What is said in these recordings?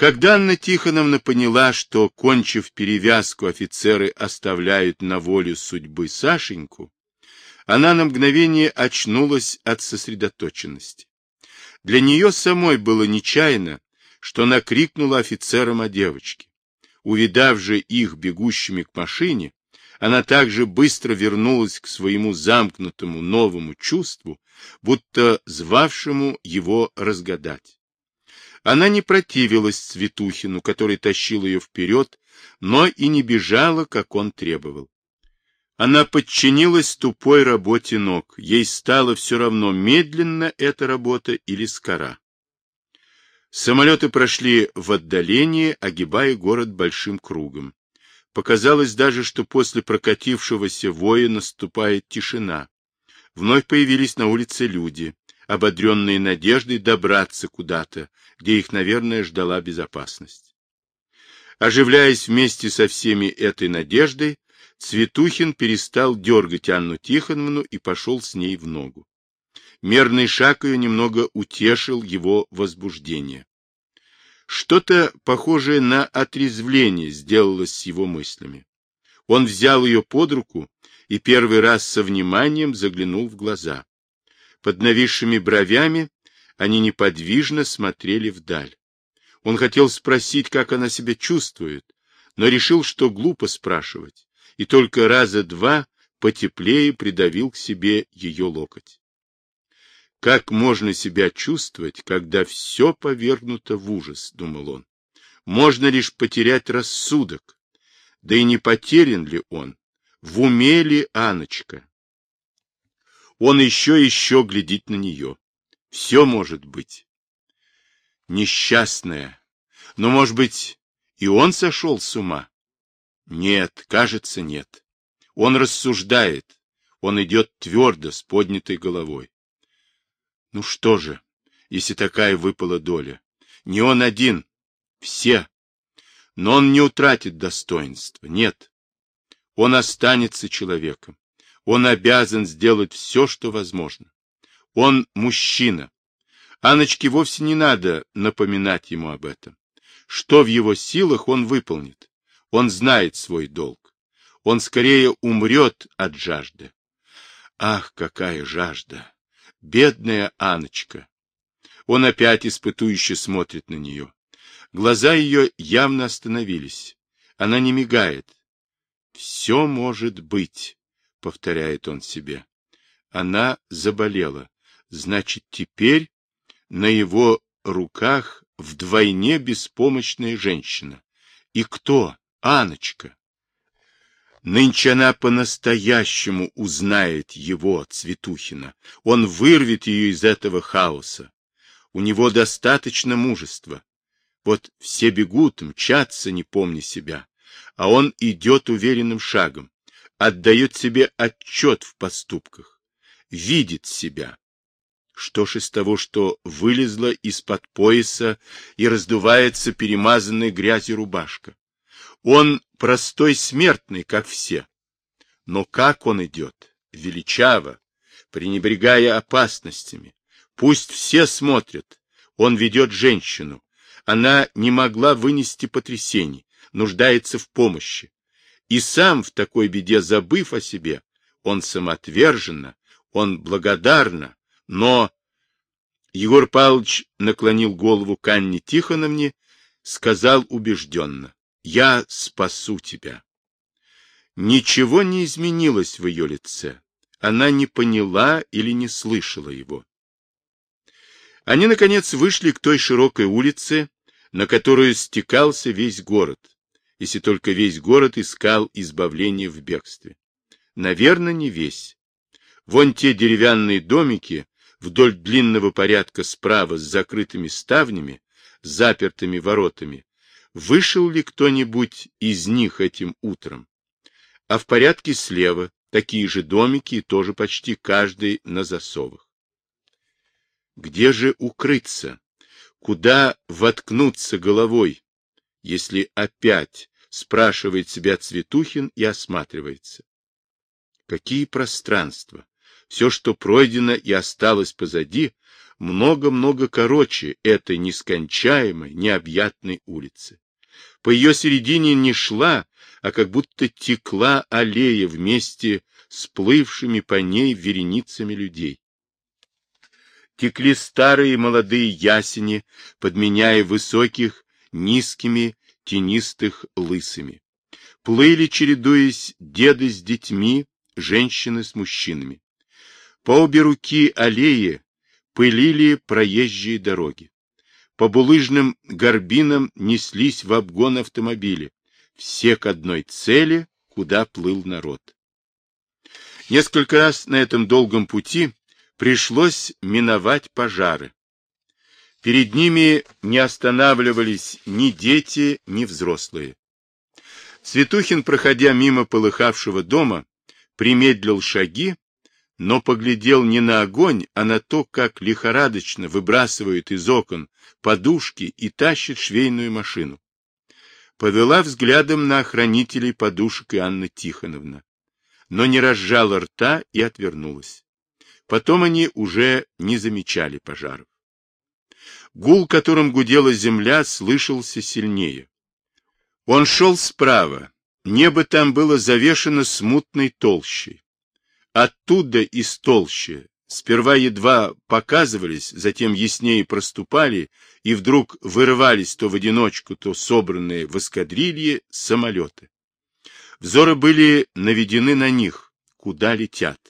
Когда Анна Тихоновна поняла, что, кончив перевязку, офицеры оставляют на волю судьбы Сашеньку, она на мгновение очнулась от сосредоточенности. Для нее самой было нечаянно, что она крикнула офицерам о девочке. Увидав же их бегущими к машине, она также быстро вернулась к своему замкнутому новому чувству, будто звавшему его разгадать. Она не противилась Цветухину, который тащил ее вперед, но и не бежала, как он требовал. Она подчинилась тупой работе ног, ей стало все равно, медленно эта работа или скора. Самолеты прошли в отдалении, огибая город большим кругом. Показалось даже, что после прокатившегося воя наступает тишина. Вновь появились на улице люди, ободренные надеждой добраться куда-то, где их, наверное, ждала безопасность. Оживляясь вместе со всеми этой надеждой, Цветухин перестал дергать Анну Тихоновну и пошел с ней в ногу. Мерный шаг ее немного утешил его возбуждение. Что-то похожее на отрезвление сделалось с его мыслями. Он взял ее под руку и первый раз со вниманием заглянул в глаза. Под нависшими бровями они неподвижно смотрели вдаль. Он хотел спросить, как она себя чувствует, но решил, что глупо спрашивать, и только раза два потеплее придавил к себе ее локоть. Как можно себя чувствовать, когда все повергнуто в ужас, думал он. Можно лишь потерять рассудок. Да и не потерян ли он? В уме ли Аночка? Он еще-еще глядит на нее. Все может быть. Несчастная. Но, может быть, и он сошел с ума? Нет, кажется, нет. Он рассуждает. Он идет твердо, с поднятой головой. Ну что же, если такая выпала доля? Не он один, все. Но он не утратит достоинства, нет. Он останется человеком. Он обязан сделать все, что возможно. Он мужчина. Аночке вовсе не надо напоминать ему об этом. Что в его силах он выполнит. Он знает свой долг. Он скорее умрет от жажды. Ах, какая жажда! Бедная Аночка! Он опять испытующе смотрит на нее. Глаза ее явно остановились. Она не мигает. Все может быть, повторяет он себе. Она заболела. Значит, теперь на его руках вдвойне беспомощная женщина. И кто? Аночка. Нынче она по-настоящему узнает его, Цветухина. Он вырвет ее из этого хаоса. У него достаточно мужества. Вот все бегут, мчатся, не помня себя. А он идет уверенным шагом, отдает себе отчет в поступках, видит себя. Что ж из того, что вылезла из-под пояса и раздувается перемазанная грязью рубашка? Он простой смертный, как все. Но как он идет? Величаво, пренебрегая опасностями. Пусть все смотрят. Он ведет женщину. Она не могла вынести потрясений, нуждается в помощи. И сам в такой беде, забыв о себе, он самоотверженно, он благодарно, но... Егор Павлович наклонил голову к Анне Тихоновне, сказал убежденно. Я спасу тебя. Ничего не изменилось в ее лице. Она не поняла или не слышала его. Они, наконец, вышли к той широкой улице, на которую стекался весь город, если только весь город искал избавления в бегстве. Наверное, не весь. Вон те деревянные домики вдоль длинного порядка справа с закрытыми ставнями, запертыми воротами, вышел ли кто-нибудь из них этим утром. А в порядке слева такие же домики тоже почти каждый на засовах. Где же укрыться? Куда воткнуться головой, если опять спрашивает себя Цветухин и осматривается? Какие пространства? Все, что пройдено и осталось позади, много-много короче этой нескончаемой, необъятной улицы. По ее середине не шла, а как будто текла аллея вместе с плывшими по ней вереницами людей. Текли старые молодые ясени, подменяя высоких низкими тенистых лысыми. Плыли, чередуясь, деды с детьми, женщины с мужчинами. По обе руки аллеи пылили проезжие дороги. По булыжным горбинам неслись в обгон автомобили, все к одной цели, куда плыл народ. Несколько раз на этом долгом пути пришлось миновать пожары. Перед ними не останавливались ни дети, ни взрослые. Светухин, проходя мимо полыхавшего дома, примедлил шаги, но поглядел не на огонь, а на то, как лихорадочно выбрасывают из окон подушки и тащат швейную машину. Повела взглядом на охранителей подушек и Анна Тихоновна, но не разжала рта и отвернулась. Потом они уже не замечали пожаров. Гул, которым гудела земля, слышался сильнее. Он шел справа. Небо там было завешено смутной толщей. Оттуда из толщи сперва едва показывались, затем яснее проступали, и вдруг вырывались то в одиночку, то собранные в эскадрилье самолеты. Взоры были наведены на них, куда летят.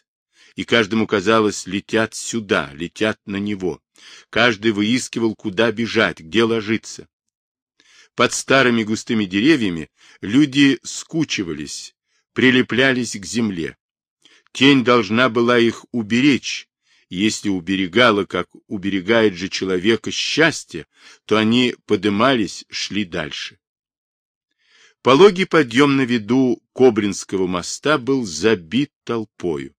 И каждому казалось, летят сюда, летят на него. Каждый выискивал, куда бежать, где ложиться. Под старыми густыми деревьями люди скучивались, прилеплялись к земле. Тень должна была их уберечь. Если уберегала, как уберегает же человека счастье, то они подымались, шли дальше. Пологий подъем на виду Кобринского моста был забит толпою.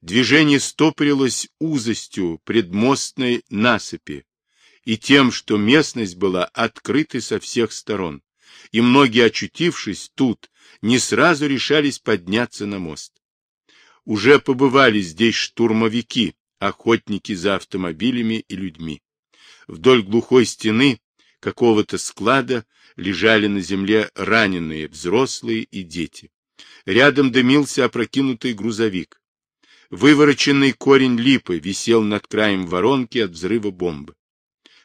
Движение стопорилось узостью предмостной насыпи и тем, что местность была открыта со всех сторон, и многие, очутившись тут, не сразу решались подняться на мост. Уже побывали здесь штурмовики, охотники за автомобилями и людьми. Вдоль глухой стены какого-то склада лежали на земле раненые взрослые и дети. Рядом дымился опрокинутый грузовик. Вывороченный корень липы висел над краем воронки от взрыва бомбы.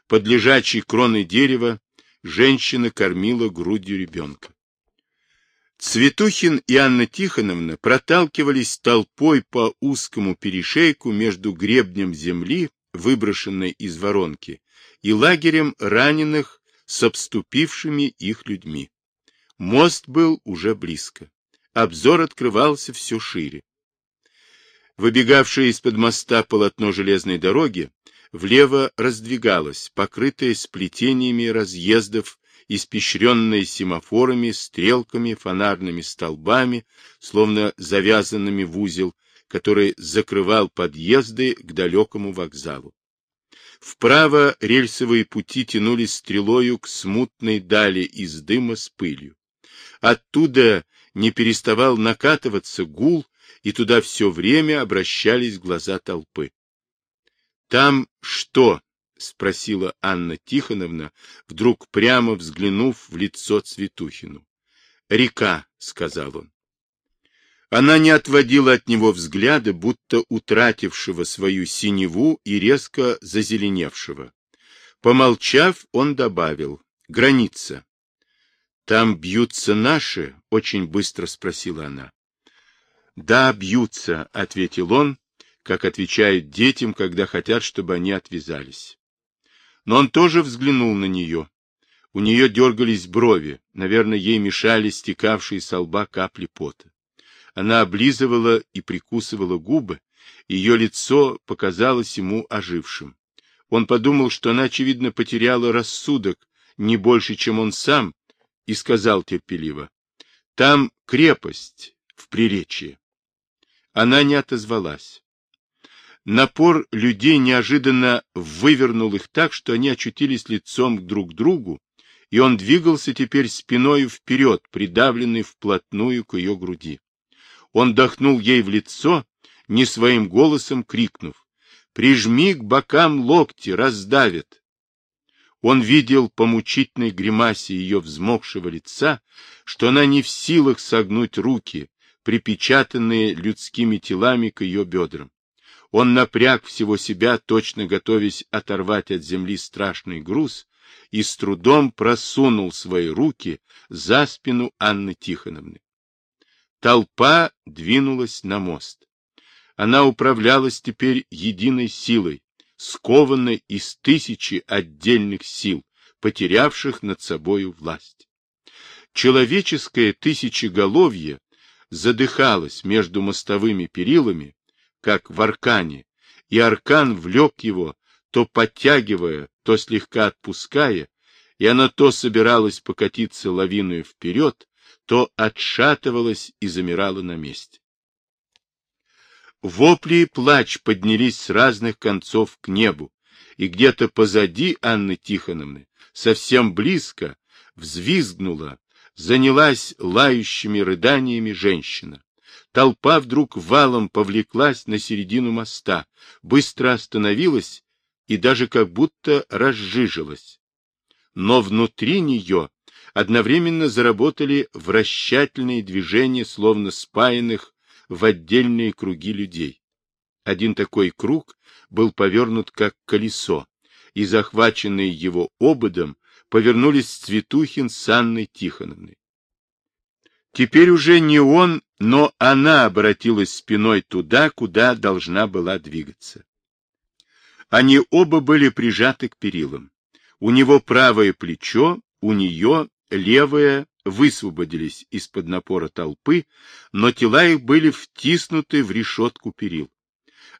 Под лежачей кроной дерева женщина кормила грудью ребенка. Цветухин и Анна Тихоновна проталкивались толпой по узкому перешейку между гребнем земли, выброшенной из воронки, и лагерем раненых с обступившими их людьми. Мост был уже близко. Обзор открывался все шире. Выбегавшее из-под моста полотно железной дороги влево раздвигалось, покрытое сплетениями разъездов испещренная семафорами, стрелками, фонарными столбами, словно завязанными в узел, который закрывал подъезды к далекому вокзалу. Вправо рельсовые пути тянулись стрелою к смутной дали из дыма с пылью. Оттуда не переставал накатываться гул, и туда все время обращались глаза толпы. Там что? — спросила Анна Тихоновна, вдруг прямо взглянув в лицо Цветухину. — Река, — сказал он. Она не отводила от него взгляда, будто утратившего свою синеву и резко зазеленевшего. Помолчав, он добавил. — Граница. — Там бьются наши? — очень быстро спросила она. — Да, бьются, — ответил он, как отвечают детям, когда хотят, чтобы они отвязались. Но он тоже взглянул на нее. У нее дергались брови, наверное, ей мешали стекавшие со лба капли пота. Она облизывала и прикусывала губы, ее лицо показалось ему ожившим. Он подумал, что она, очевидно, потеряла рассудок не больше, чем он сам, и сказал терпеливо, «Там крепость в приречье». Она не отозвалась. Напор людей неожиданно вывернул их так, что они очутились лицом друг к другу, и он двигался теперь спиною вперед, придавленный вплотную к ее груди. Он дохнул ей в лицо, не своим голосом крикнув. Прижми к бокам локти, раздавит. Он видел по мучительной гримасе ее взмокшего лица, что она не в силах согнуть руки, припечатанные людскими телами к ее бедрам. Он напряг всего себя, точно готовясь оторвать от земли страшный груз, и с трудом просунул свои руки за спину Анны Тихоновны. Толпа двинулась на мост. Она управлялась теперь единой силой, скованной из тысячи отдельных сил, потерявших над собою власть. Человеческое тысячеголовье задыхалось между мостовыми перилами, как в аркане, и аркан влек его, то подтягивая, то слегка отпуская, и она то собиралась покатиться лавиной вперед, то отшатывалась и замирала на месте. Вопли и плач поднялись с разных концов к небу, и где-то позади Анны Тихоновны, совсем близко, взвизгнула, занялась лающими рыданиями женщина. Толпа вдруг валом повлеклась на середину моста, быстро остановилась и даже как будто разжижилась. Но внутри нее одновременно заработали вращательные движения, словно спаянных в отдельные круги людей. Один такой круг был повернут как колесо, и захваченные его ободом повернулись Цветухин с Анной Тихоновной. Теперь уже не он, но она обратилась спиной туда, куда должна была двигаться. Они оба были прижаты к перилам. У него правое плечо, у нее левое высвободились из-под напора толпы, но тела их были втиснуты в решетку перил.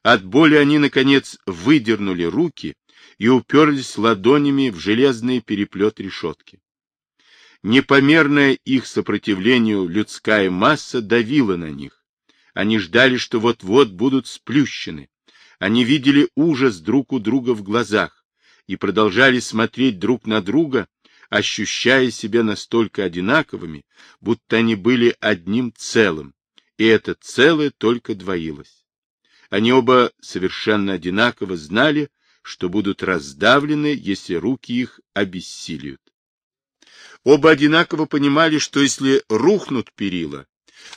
От боли они, наконец, выдернули руки и уперлись ладонями в железный переплет решетки. Непомерная их сопротивлению людская масса давила на них. Они ждали, что вот-вот будут сплющены. Они видели ужас друг у друга в глазах и продолжали смотреть друг на друга, ощущая себя настолько одинаковыми, будто они были одним целым, и это целое только двоилось. Они оба совершенно одинаково знали, что будут раздавлены, если руки их обессилиют. Оба одинаково понимали, что если рухнут перила,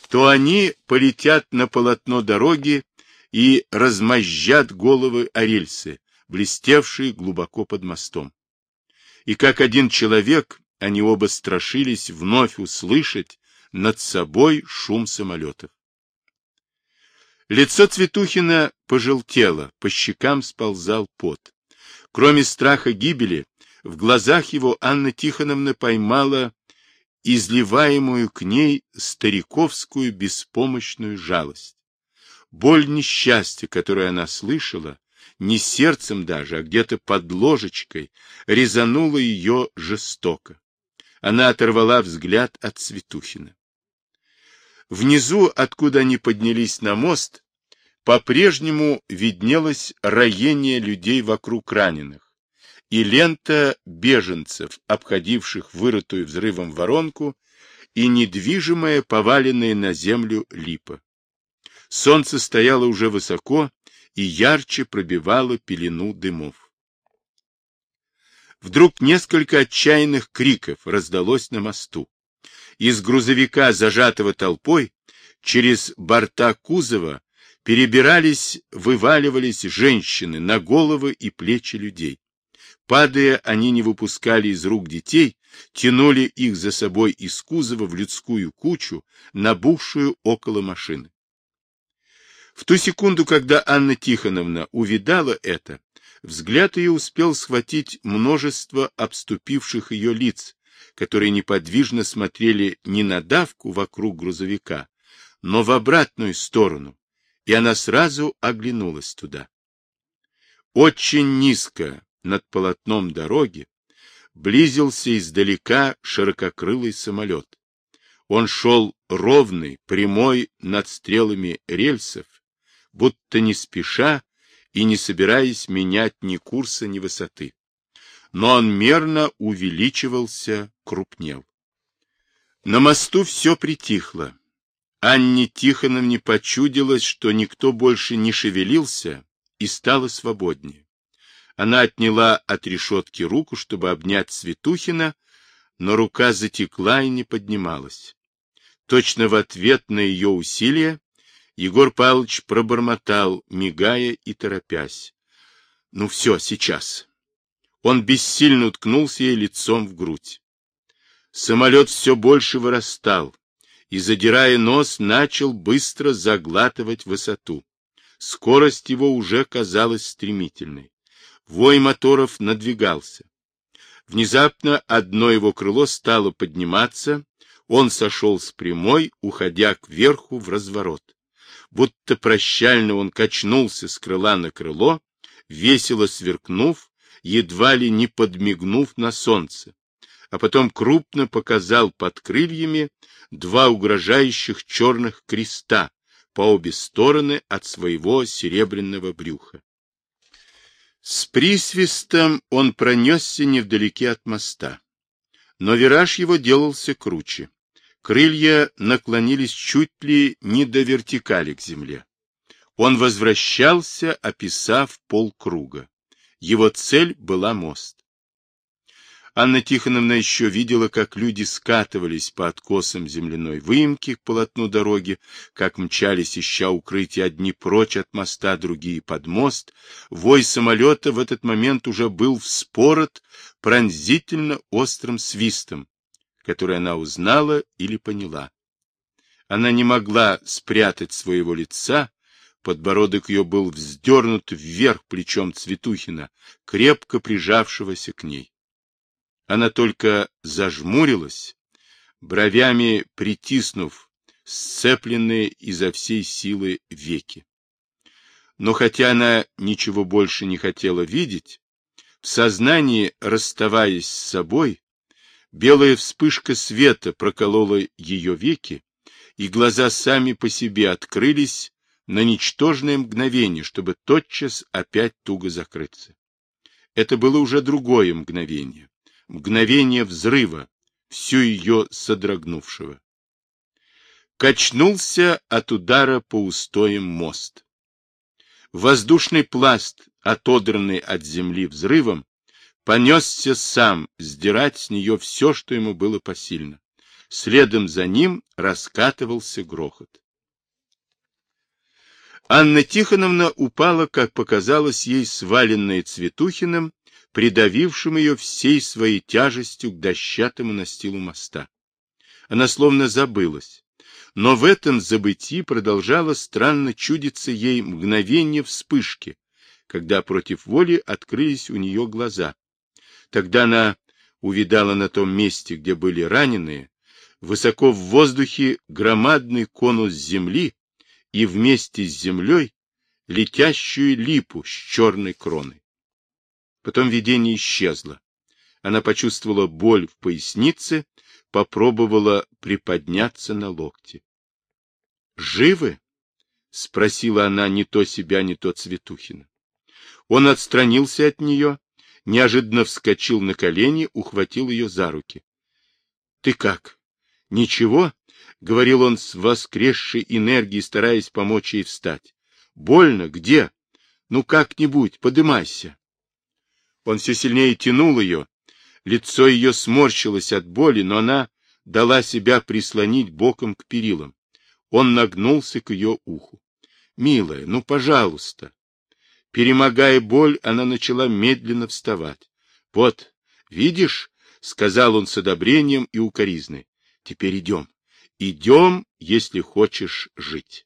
то они полетят на полотно дороги и размозжат головы о рельсы, блестевшие глубоко под мостом и как один человек они оба страшились вновь услышать над собой шум самолетов. Лицо Цветухина пожелтело, по щекам сползал пот. Кроме страха гибели, в глазах его Анна Тихоновна поймала изливаемую к ней стариковскую беспомощную жалость. Боль несчастья, которую она слышала, не сердцем даже, а где-то под ложечкой, резанула ее жестоко. Она оторвала взгляд от Светухина. Внизу, откуда они поднялись на мост, по-прежнему виднелось роение людей вокруг раненых, и лента беженцев, обходивших вырытую взрывом воронку, и недвижимая, поваленная на землю липа. Солнце стояло уже высоко, и ярче пробивала пелену дымов. Вдруг несколько отчаянных криков раздалось на мосту. Из грузовика, зажатого толпой, через борта кузова перебирались, вываливались женщины на головы и плечи людей. Падая, они не выпускали из рук детей, тянули их за собой из кузова в людскую кучу, набухшую около машины. В ту секунду, когда Анна Тихоновна увидала это, взгляд ее успел схватить множество обступивших ее лиц, которые неподвижно смотрели не на давку вокруг грузовика, но в обратную сторону, и она сразу оглянулась туда. Очень низко над полотном дороги близился издалека ширококрылый самолет. Он шел ровный, прямой над стрелами рельсов, будто не спеша и не собираясь менять ни курса, ни высоты. Но он мерно увеличивался, крупнел. На мосту все притихло. Анне Тихоновне почудилось, что никто больше не шевелился, и стало свободнее. Она отняла от решетки руку, чтобы обнять Светухина, но рука затекла и не поднималась. Точно в ответ на ее усилия Егор Павлович пробормотал, мигая и торопясь. — Ну все, сейчас. Он бессильно уткнулся ей лицом в грудь. Самолет все больше вырастал и, задирая нос, начал быстро заглатывать высоту. Скорость его уже казалась стремительной. Вой моторов надвигался. Внезапно одно его крыло стало подниматься, он сошел с прямой, уходя кверху в разворот. Будто прощально он качнулся с крыла на крыло, весело сверкнув, едва ли не подмигнув на солнце, а потом крупно показал под крыльями два угрожающих черных креста по обе стороны от своего серебряного брюха. С присвистом он пронесся невдалеке от моста. Но вираж его делался круче. Крылья наклонились чуть ли не до вертикали к земле. Он возвращался, описав полкруга. Его цель была мост. Анна Тихоновна еще видела, как люди скатывались по откосам земляной выемки к полотну дороги, как мчались, ища укрытия одни прочь от моста, другие под мост. Вой самолета в этот момент уже был вспорот пронзительно острым свистом, который она узнала или поняла. Она не могла спрятать своего лица, подбородок ее был вздернут вверх плечом Цветухина, крепко прижавшегося к ней. Она только зажмурилась, бровями притиснув сцепленные изо всей силы веки. Но хотя она ничего больше не хотела видеть, в сознании, расставаясь с собой, белая вспышка света проколола ее веки, и глаза сами по себе открылись на ничтожное мгновение, чтобы тотчас опять туго закрыться. Это было уже другое мгновение, мгновение взрыва, всю ее содрогнувшего. Качнулся от удара по устоям мост. Воздушный пласт, отодранный от земли взрывом, понесся сам сдирать с нее все, что ему было посильно. Следом за ним раскатывался грохот. Анна Тихоновна упала, как показалось ей, сваленная Цветухиным, придавившим ее всей своей тяжестью к дощатому настилу моста. Она словно забылась, но в этом забытии продолжало странно чудиться ей мгновение вспышки, когда против воли открылись у нее глаза. Тогда она увидала на том месте, где были раненые, высоко в воздухе громадный конус земли и вместе с землей летящую липу с черной кроной. Потом видение исчезло. Она почувствовала боль в пояснице, попробовала приподняться на локте. «Живы?» — спросила она не то себя, не то Цветухина. Он отстранился от нее, неожиданно вскочил на колени, ухватил ее за руки. — Ты как? — Ничего? — говорил он с воскресшей энергией, стараясь помочь ей встать. — Больно? Где? Ну, как-нибудь, подымайся. Он все сильнее тянул ее. Лицо ее сморщилось от боли, но она дала себя прислонить боком к перилам. Он нагнулся к ее уху. — Милая, ну, пожалуйста. Перемогая боль, она начала медленно вставать. — Вот, видишь, — сказал он с одобрением и укоризной, — теперь идем. Идем, если хочешь жить.